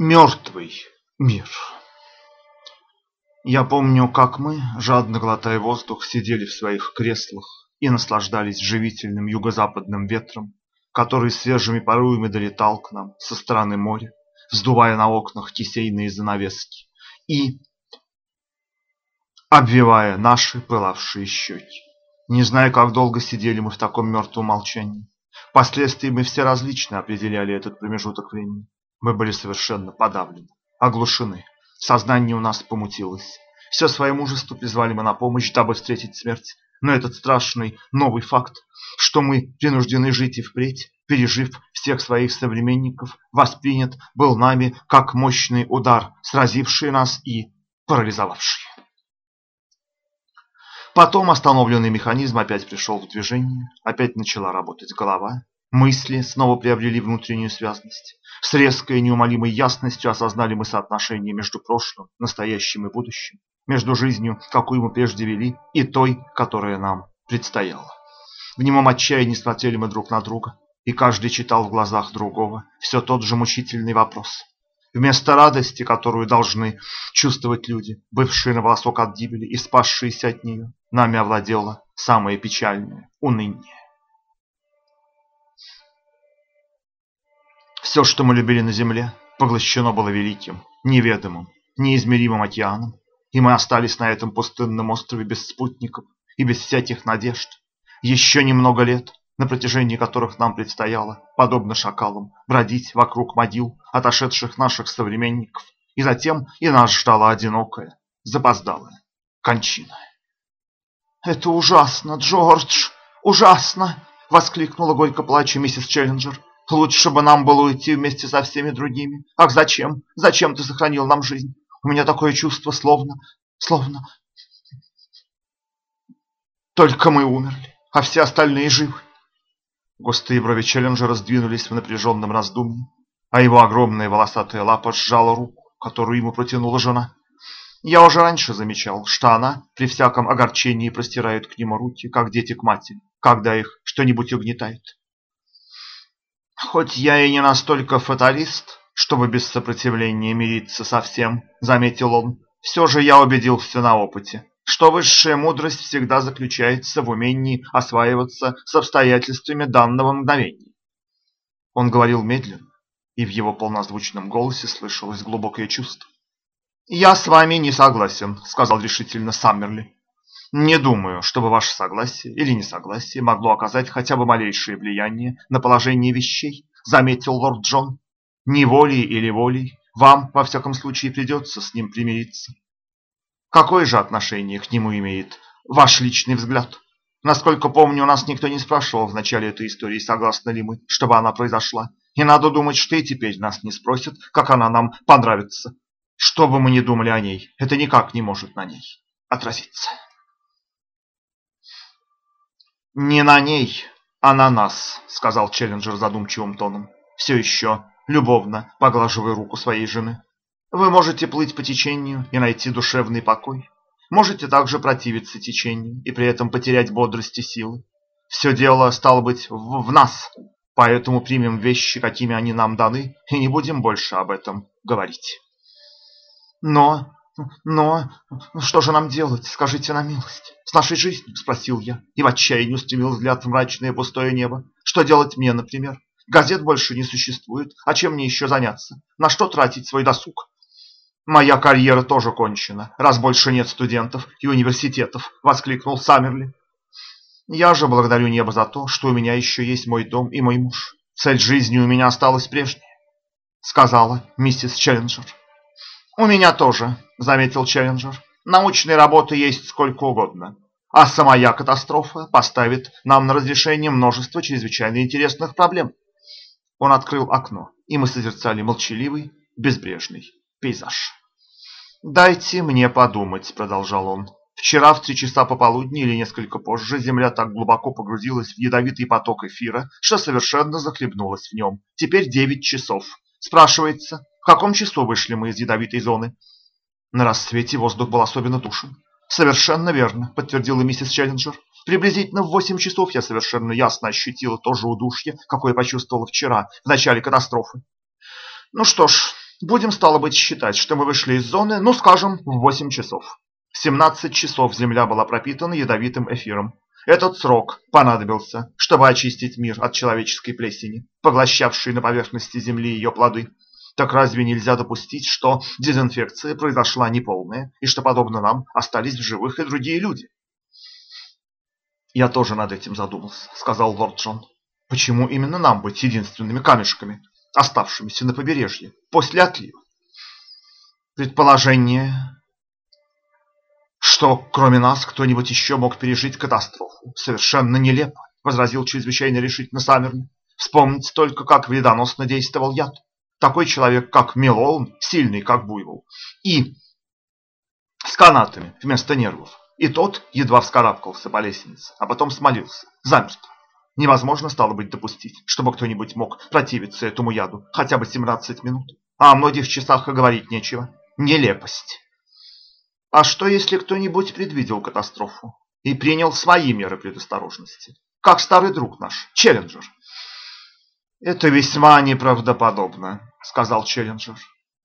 Мертвый мир. Я помню, как мы, жадно глотая воздух, сидели в своих креслах и наслаждались живительным юго-западным ветром, который свежими поруями долетал к нам со стороны моря, вздувая на окнах кисейные занавески и обвивая наши пылавшие щеки. Не знаю, как долго сидели мы в таком мертвом молчании. Впоследствии мы все различно определяли этот промежуток времени. Мы были совершенно подавлены, оглушены. Сознание у нас помутилось. Все свое мужество призвали мы на помощь, дабы встретить смерть. Но этот страшный новый факт, что мы принуждены жить и впредь, пережив всех своих современников, воспринят был нами как мощный удар, сразивший нас и парализовавший. Потом остановленный механизм опять пришел в движение, опять начала работать голова, мысли снова приобрели внутреннюю связность. С резкой и неумолимой ясностью осознали мы соотношение между прошлым, настоящим и будущим, между жизнью, какую мы прежде вели, и той, которая нам предстояла. В немом отчаянии смотрели мы друг на друга, и каждый читал в глазах другого все тот же мучительный вопрос. Вместо радости, которую должны чувствовать люди, бывшие на волосок от гибели и спасшиеся от нее, нами овладело самое печальное – уныние. Все, что мы любили на земле, поглощено было великим, неведомым, неизмеримым океаном, и мы остались на этом пустынном острове без спутников и без всяких надежд. Еще немного лет, на протяжении которых нам предстояло, подобно шакалам, бродить вокруг могил отошедших наших современников, и затем и нас ждала одинокая, запоздалая кончина. «Это ужасно, Джордж, ужасно!» — воскликнула горько плача миссис Челленджер. «Лучше бы нам было уйти вместе со всеми другими. Ах, зачем? Зачем ты сохранил нам жизнь? У меня такое чувство, словно... словно... Только мы умерли, а все остальные живы. Густые брови Челленджера сдвинулись в напряженном раздумье, а его огромная волосатая лапа сжала руку, которую ему протянула жена. Я уже раньше замечал, что она при всяком огорчении простирает к нему руки, как дети к матери, когда их что-нибудь угнетает. Хоть я и не настолько фаталист, чтобы без сопротивления мириться со всем, заметил он, все же я убедился на опыте, что высшая мудрость всегда заключается в умении осваиваться с обстоятельствами данного мгновения. Он говорил медленно, и в его полнозвучном голосе слышалось глубокое чувство. «Я с вами не согласен», — сказал решительно Саммерли. «Не думаю, чтобы ваше согласие или несогласие могло оказать хотя бы малейшее влияние на положение вещей», — заметил лорд Джон. «Не волей или волей, вам, во всяком случае, придется с ним примириться. Какое же отношение к нему имеет ваш личный взгляд? Насколько помню, у нас никто не спрашивал в начале этой истории, согласны ли мы, чтобы она произошла. И надо думать, что и теперь нас не спросят, как она нам понравится. Что бы мы ни думали о ней, это никак не может на ней отразиться. «Не на ней, а на нас», — сказал Челленджер задумчивым тоном, все еще любовно поглаживая руку своей жены. Вы можете плыть по течению и найти душевный покой. Можете также противиться течению и при этом потерять бодрость и силы. Все дело, стало быть, в, в нас, поэтому примем вещи, какими они нам даны, и не будем больше об этом говорить. Но, но, что же нам делать, скажите на милость, с нашей жизнью, спросил я, и в отчаянии устремил взгляд в мрачное пустое небо. Что делать мне, например? Газет больше не существует, а чем мне еще заняться? На что тратить свой досуг? «Моя карьера тоже кончена, раз больше нет студентов и университетов», — воскликнул Саммерли. «Я же благодарю небо за то, что у меня еще есть мой дом и мой муж. Цель жизни у меня осталась прежней», — сказала миссис Челленджер. «У меня тоже», — заметил Челленджер. «Научной работы есть сколько угодно, а самая катастрофа поставит нам на разрешение множество чрезвычайно интересных проблем». Он открыл окно, и мы созерцали молчаливый, безбрежный пейзаж. «Дайте мне подумать», — продолжал он. «Вчера в три часа пополудни или несколько позже земля так глубоко погрузилась в ядовитый поток эфира, что совершенно захлебнулась в нем. Теперь девять часов. Спрашивается, каком часу вышли мы из ядовитой зоны?» На рассвете воздух был особенно душен. «Совершенно верно», — подтвердила миссис Челленджер. «Приблизительно в восемь часов я совершенно ясно ощутила то же удушье, какое почувствовала вчера, в начале катастрофы. Ну что ж, Будем, стало быть, считать, что мы вышли из зоны, ну, скажем, в 8 часов. 17 часов Земля была пропитана ядовитым эфиром. Этот срок понадобился, чтобы очистить мир от человеческой плесени, поглощавшей на поверхности Земли ее плоды. Так разве нельзя допустить, что дезинфекция произошла неполная, и что, подобно нам, остались в живых и другие люди? «Я тоже над этим задумался», — сказал лорд Джон. «Почему именно нам быть единственными камешками, оставшимися на побережье после отлива?» «Предположение, что кроме нас кто-нибудь еще мог пережить катастрофу, совершенно нелепо», — возразил чрезвычайно решительно Саммерли. «Вспомните только, как вредоносно действовал яд. Такой человек, как Мелоун, сильный, как буйвол, и с канатами вместо нервов. И тот едва вскарабкался по лестнице, а потом смолился, замертв. Невозможно стало быть допустить, чтобы кто-нибудь мог противиться этому яду хотя бы 17 минут. А о многих часах и говорить нечего. Нелепость. А что, если кто-нибудь предвидел катастрофу и принял свои меры предосторожности? Как старый друг наш, Челленджер. Это весьма неправдоподобно, сказал Челленджер,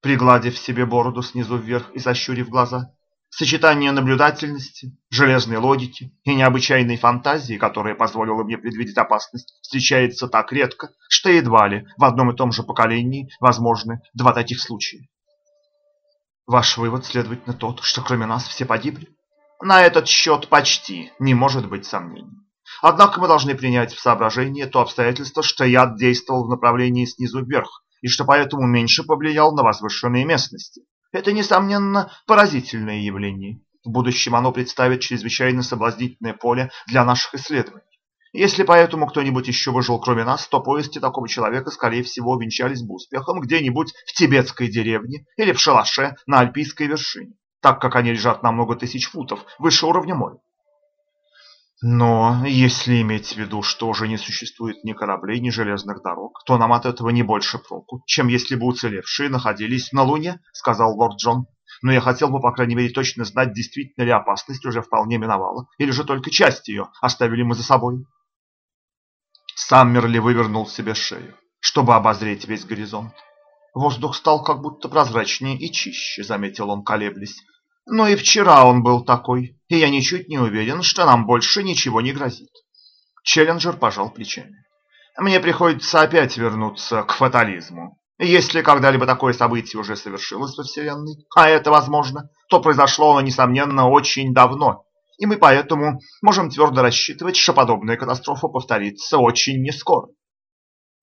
пригладив себе бороду снизу вверх и защурив глаза. Сочетание наблюдательности, железной логики и необычайной фантазии, которая позволила мне предвидеть опасность, встречается так редко, что едва ли в одном и том же поколении возможны два таких случая. Ваш вывод, следовательно, тот, что кроме нас все погибли? На этот счет почти не может быть сомнений. Однако мы должны принять в соображение то обстоятельство, что яд действовал в направлении снизу вверх, и что поэтому меньше повлиял на возвышенные местности. Это, несомненно, поразительное явление. В будущем оно представит чрезвычайно соблазнительное поле для наших исследований. Если поэтому кто-нибудь еще выжил кроме нас, то повести такого человека, скорее всего, венчались бы успехом где-нибудь в тибетской деревне или в шалаше на альпийской вершине, так как они лежат на много тысяч футов выше уровня моря. Но если иметь в виду, что уже не существует ни кораблей, ни железных дорог, то нам от этого не больше проку, чем если бы уцелевшие находились на Луне, сказал лорд Джон. Но я хотел бы, по крайней мере, точно знать, действительно ли опасность уже вполне миновала, или же только часть ее оставили мы за собой. Саммерли вывернул себе шею, чтобы обозреть весь горизонт. Воздух стал как будто прозрачнее и чище, заметил он, колеблясь. Но и вчера он был такой, и я ничуть не уверен, что нам больше ничего не грозит. Челленджер пожал плечами. Мне приходится опять вернуться к фатализму. Если когда-либо такое событие уже совершилось во Вселенной, а это возможно, то произошло оно, несомненно, очень давно, и мы поэтому можем твердо рассчитывать, что подобная катастрофа повторится очень нескоро.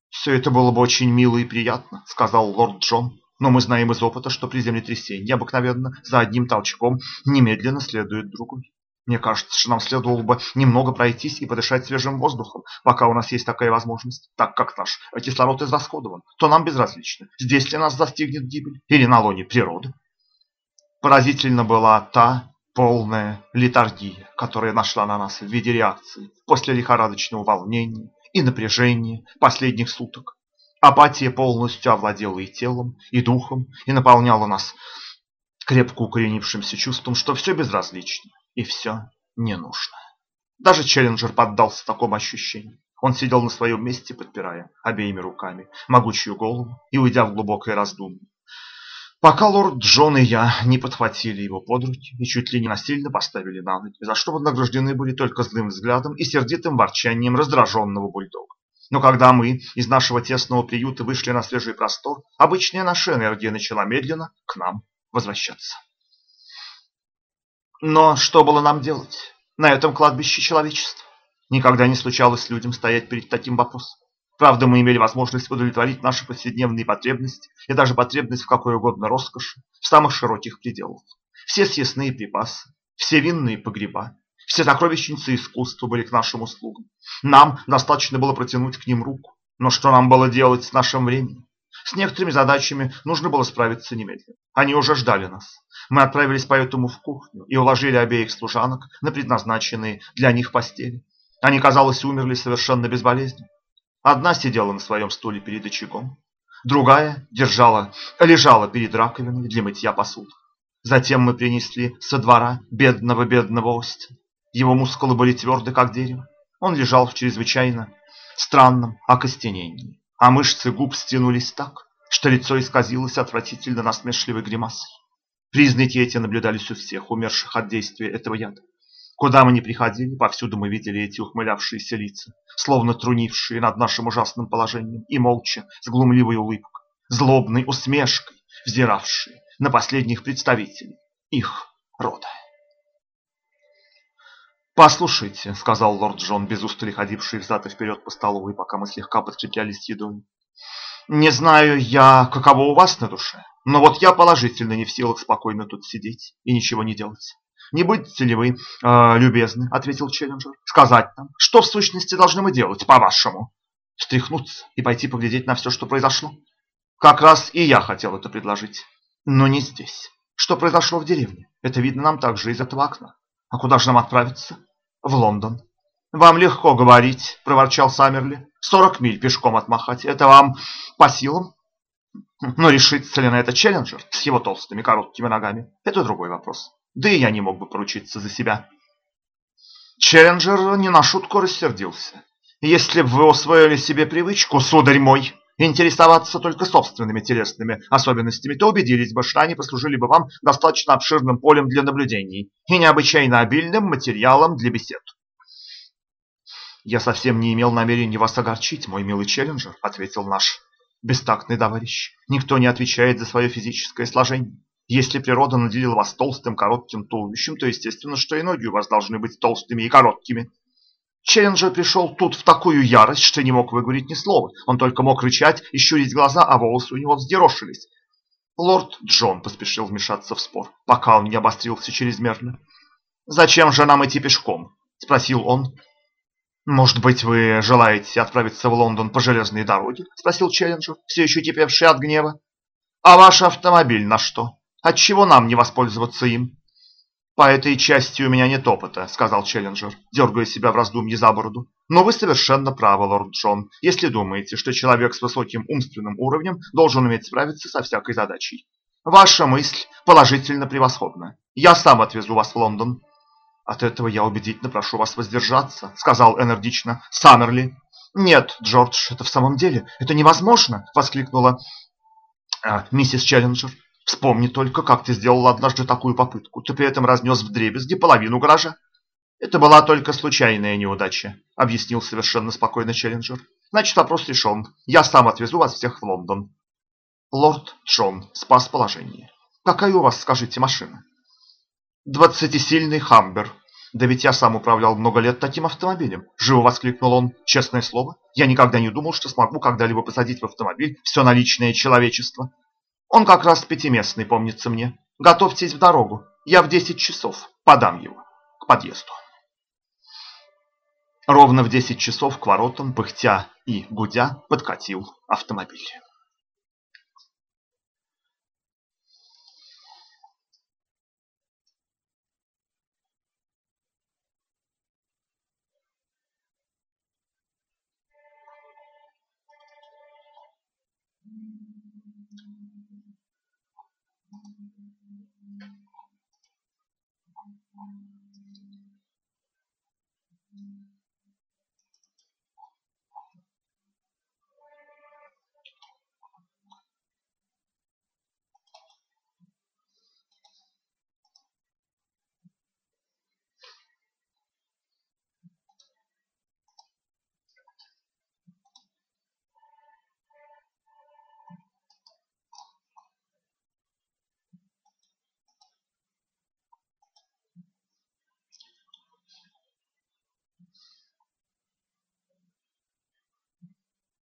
«Все это было бы очень мило и приятно», — сказал лорд Джон. Но мы знаем из опыта, что при землетрясении обыкновенно за одним толчком немедленно следует другой. Мне кажется, что нам следовало бы немного пройтись и подышать свежим воздухом, пока у нас есть такая возможность, так как наш кислород израсходован, то нам безразлично, здесь ли нас застигнет гибель или на лоне природы. Поразительно была та полная литаргия, которая нашла на нас в виде реакции после лихорадочного волнения и напряжения последних суток. Апатия полностью овладела и телом, и духом, и наполняла нас крепко укоренившимся чувством, что все безразлично и все не нужно. Даже Челленджер поддался такому ощущению. Он сидел на своем месте, подпирая обеими руками могучую голову и уйдя в глубокое раздумье. Пока лорд Джон и я не подхватили его под руки и чуть ли не насильно поставили на ноги, за что вознаграждены были только злым взглядом и сердитым ворчанием раздраженного бульдога. Но когда мы из нашего тесного приюта вышли на свежий простор, обычная наша энергия начала медленно к нам возвращаться. Но что было нам делать на этом кладбище человечества? Никогда не случалось людям стоять перед таким вопросом. Правда, мы имели возможность удовлетворить наши повседневные потребности и даже потребность в какой угодно роскоши в самых широких пределах. Все съестные припасы, все винные погреба, все сокровищницы искусства были к нашим услугам. Нам достаточно было протянуть к ним руку. Но что нам было делать с нашим временем? С некоторыми задачами нужно было справиться немедленно. Они уже ждали нас. Мы отправились поэтому в кухню и уложили обеих служанок на предназначенные для них постели. Они, казалось, умерли совершенно безболезненно. Одна сидела на своем стуле перед очагом, другая держала, лежала перед раковиной для мытья посуды. Затем мы принесли со двора бедного-бедного Остина. Его мускулы были тверды, как дерево. Он лежал в чрезвычайно странном окостенении, а мышцы губ стянулись так, что лицо исказилось отвратительно насмешливой гримасой. Признаки эти наблюдались у всех, умерших от действия этого яда. Куда мы ни приходили, повсюду мы видели эти ухмылявшиеся лица, словно трунившие над нашим ужасным положением, и молча, с глумливой улыбкой, злобной усмешкой, взиравшие на последних представителей их рода. «Послушайте», — сказал лорд Джон, без устали ходивший взад и вперед по столовой, пока мы слегка подкреплялись едой. «Не знаю я, каково у вас на душе, но вот я положительно не в силах спокойно тут сидеть и ничего не делать. Не будете ли вы э, любезны, — ответил Челленджер, — сказать нам, что в сущности должны мы делать, по-вашему? Встряхнуться и пойти поглядеть на все, что произошло? Как раз и я хотел это предложить, но не здесь. Что произошло в деревне? Это видно нам также из этого окна. А куда же нам отправиться? В Лондон. Вам легко говорить, проворчал Саммерли. Сорок миль пешком отмахать. Это вам по силам? Но решится ли на это Челленджер с его толстыми короткими ногами? Это другой вопрос. Да и я не мог бы поручиться за себя. Челленджер не на шутку рассердился. Если бы вы усвоили себе привычку, сударь мой, интересоваться только собственными телесными особенностями, то убедились бы, что они послужили бы вам достаточно обширным полем для наблюдений и необычайно обильным материалом для бесед. «Я совсем не имел намерения вас огорчить, мой милый Челленджер», — ответил наш бестактный товарищ. «Никто не отвечает за свое физическое сложение. Если природа наделила вас толстым, коротким туловищем, то естественно, что и ноги у вас должны быть толстыми и короткими. Челленджер пришел тут в такую ярость, что не мог выговорить ни слова. Он только мог рычать и щурить глаза, а волосы у него взъерошились. Лорд Джон поспешил вмешаться в спор, пока он не обострился чрезмерно. «Зачем же нам идти пешком?» – спросил он. «Может быть, вы желаете отправиться в Лондон по железной дороге?» – спросил Челленджер, все еще кипевший от гнева. «А ваш автомобиль на что?» Отчего нам не воспользоваться им? По этой части у меня нет опыта, сказал Челленджер, дергая себя в раздумье за бороду. Но вы совершенно правы, лорд Джон, если думаете, что человек с высоким умственным уровнем должен уметь справиться со всякой задачей. Ваша мысль положительно превосходна. Я сам отвезу вас в Лондон. От этого я убедительно прошу вас воздержаться, сказал энергично Саммерли. Нет, Джордж, это в самом деле, это невозможно, воскликнула а, миссис Челленджер. Вспомни только, как ты сделал однажды такую попытку. Ты при этом разнес вдребезги половину гаража. Это была только случайная неудача, объяснил совершенно спокойно Челленджер. Значит, вопрос решен. Я сам отвезу вас всех в Лондон. Лорд Джон спас положение. Какая у вас, скажите, машина? Двадцатисильный Хамбер. Да ведь я сам управлял много лет таким автомобилем. Живо воскликнул он. Честное слово, я никогда не думал, что смогу когда-либо посадить в автомобиль все наличное человечество. Он как раз пятиместный, помнится мне. Готовьтесь в дорогу. Я в десять часов подам его к подъезду. Ровно в десять часов к воротам, пыхтя и гудя, подкатил автомобиль. Thank you.